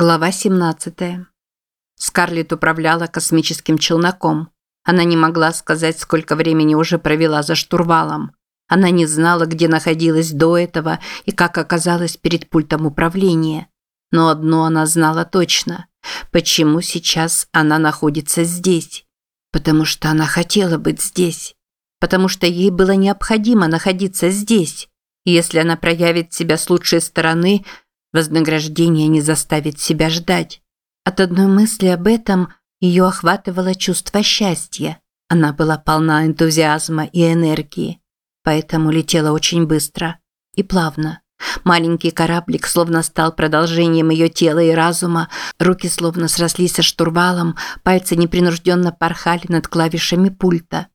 Глава 17. Скарлетт управляла космическим челноком. Она не могла сказать, сколько времени уже провела за штурвалом. Она не знала, где находилась до этого и как оказалась перед пультом управления. Но одно она знала точно. Почему сейчас она находится здесь? Потому что она хотела быть здесь. Потому что ей было необходимо находиться здесь. И если она проявит себя с лучшей стороны – Вознаграждение не заставит себя ждать. От одной мысли об этом ее охватывало чувство счастья. Она была полна энтузиазма и энергии, поэтому летела очень быстро и плавно. Маленький кораблик словно стал продолжением ее тела и разума, руки словно срослись со штурвалом, пальцы непринужденно порхали над клавишами пульта.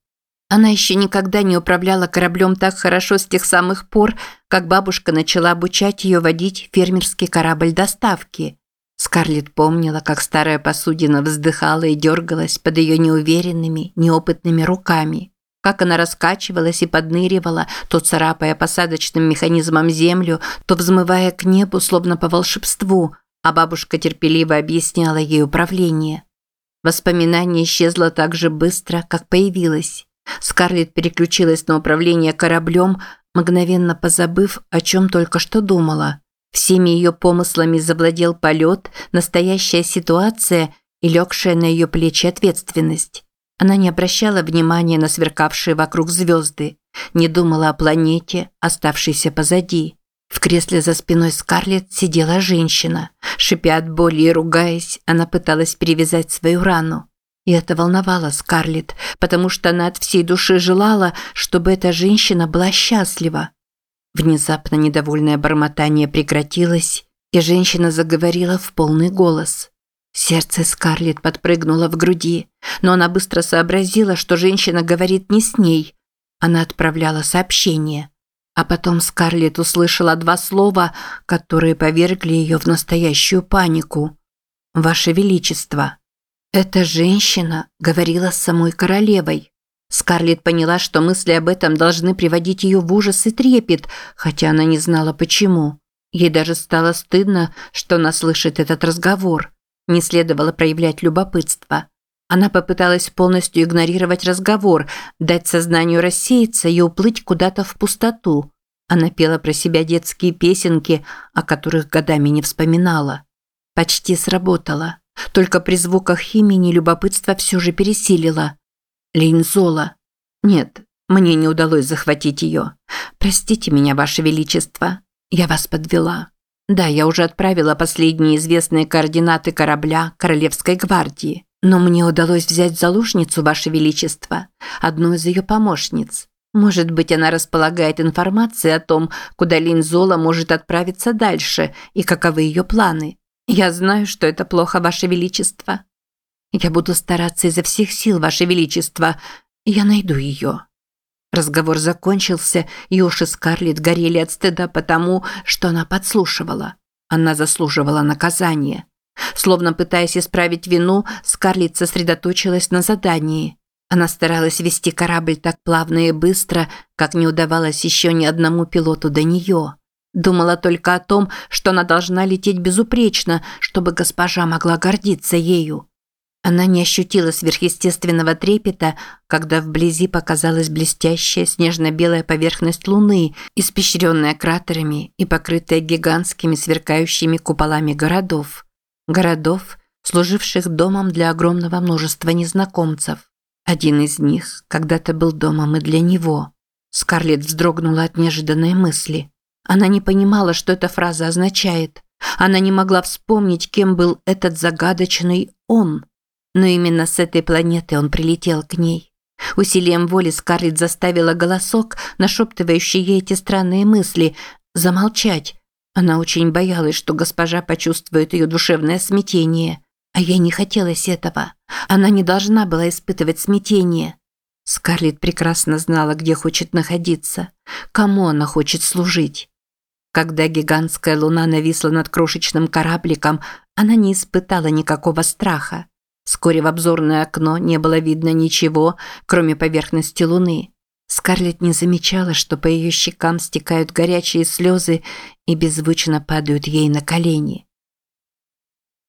Она еще никогда не управляла кораблем так хорошо с тех самых пор, как бабушка начала обучать ее водить фермерский корабль доставки. Скарлетт помнила, как старая посудина вздыхала и дергалась под ее неуверенными, неопытными руками. Как она раскачивалась и подныривала, то царапая посадочным механизмом землю, то взмывая к небу, словно по волшебству, а бабушка терпеливо объясняла ей управление. Воспоминание исчезло так же быстро, как появилось. Скарлетт переключилась на управление кораблем, мгновенно позабыв, о чем только что думала. Всеми ее помыслами завладел полет, настоящая ситуация и легшая на ее плечи ответственность. Она не обращала внимания на сверкавшие вокруг звезды, не думала о планете, оставшейся позади. В кресле за спиной Скарлетт сидела женщина. Шипя от боли и ругаясь, она пыталась перевязать свою рану. И это волновало Скарлетт, потому что она от всей души желала, чтобы эта женщина была счастлива. Внезапно недовольное бормотание прекратилось, и женщина заговорила в полный голос. Сердце Скарлетт подпрыгнуло в груди, но она быстро сообразила, что женщина говорит не с ней. Она отправляла сообщение. А потом Скарлетт услышала два слова, которые повергли ее в настоящую панику. «Ваше Величество». Эта женщина говорила с самой королевой. Скарлетт поняла, что мысли об этом должны приводить ее в ужас и трепет, хотя она не знала почему. Ей даже стало стыдно, что она слышит этот разговор. Не следовало проявлять любопытство. Она попыталась полностью игнорировать разговор, дать сознанию рассеяться и уплыть куда-то в пустоту. Она пела про себя детские песенки, о которых годами не вспоминала. Почти сработало. Только при звуках имени любопытство все же пересилило. Линзола. Нет, мне не удалось захватить ее. Простите меня, Ваше Величество. Я вас подвела. Да, я уже отправила последние известные координаты корабля Королевской гвардии. Но мне удалось взять заложницу, Ваше Величество, одну из ее помощниц. Может быть, она располагает информацией о том, куда Линзола может отправиться дальше и каковы ее планы. Я знаю, что это плохо, Ваше Величество. Я буду стараться изо всех сил, Ваше Величество. Я найду ее». Разговор закончился, и уши Скарлетт горели от стыда потому, что она подслушивала. Она заслуживала наказания. Словно пытаясь исправить вину, Скарлетт сосредоточилась на задании. Она старалась вести корабль так плавно и быстро, как не удавалось еще ни одному пилоту до нее. Думала только о том, что она должна лететь безупречно, чтобы госпожа могла гордиться ею. Она не ощутила сверхъестественного трепета, когда вблизи показалась блестящая снежно-белая поверхность Луны, испещренная кратерами и покрытая гигантскими сверкающими куполами городов. Городов, служивших домом для огромного множества незнакомцев. Один из них когда-то был домом и для него. Скарлетт вздрогнула от неожиданной мысли – она не понимала, что эта фраза означает. Она не могла вспомнить, кем был этот загадочный «он». Но именно с этой планеты он прилетел к ней. Усилием воли Скарлетт заставила голосок, нашептывающий ей эти странные мысли, замолчать. Она очень боялась, что госпожа почувствует ее душевное смятение. А ей не хотелось этого. Она не должна была испытывать смятение. Скарлетт прекрасно знала, где хочет находиться, кому она хочет служить. Когда гигантская луна нависла над крошечным корабликом, она не испытала никакого страха. Вскоре в обзорное окно не было видно ничего, кроме поверхности луны. Скарлетт не замечала, что по ее щекам стекают горячие слезы и беззвучно падают ей на колени.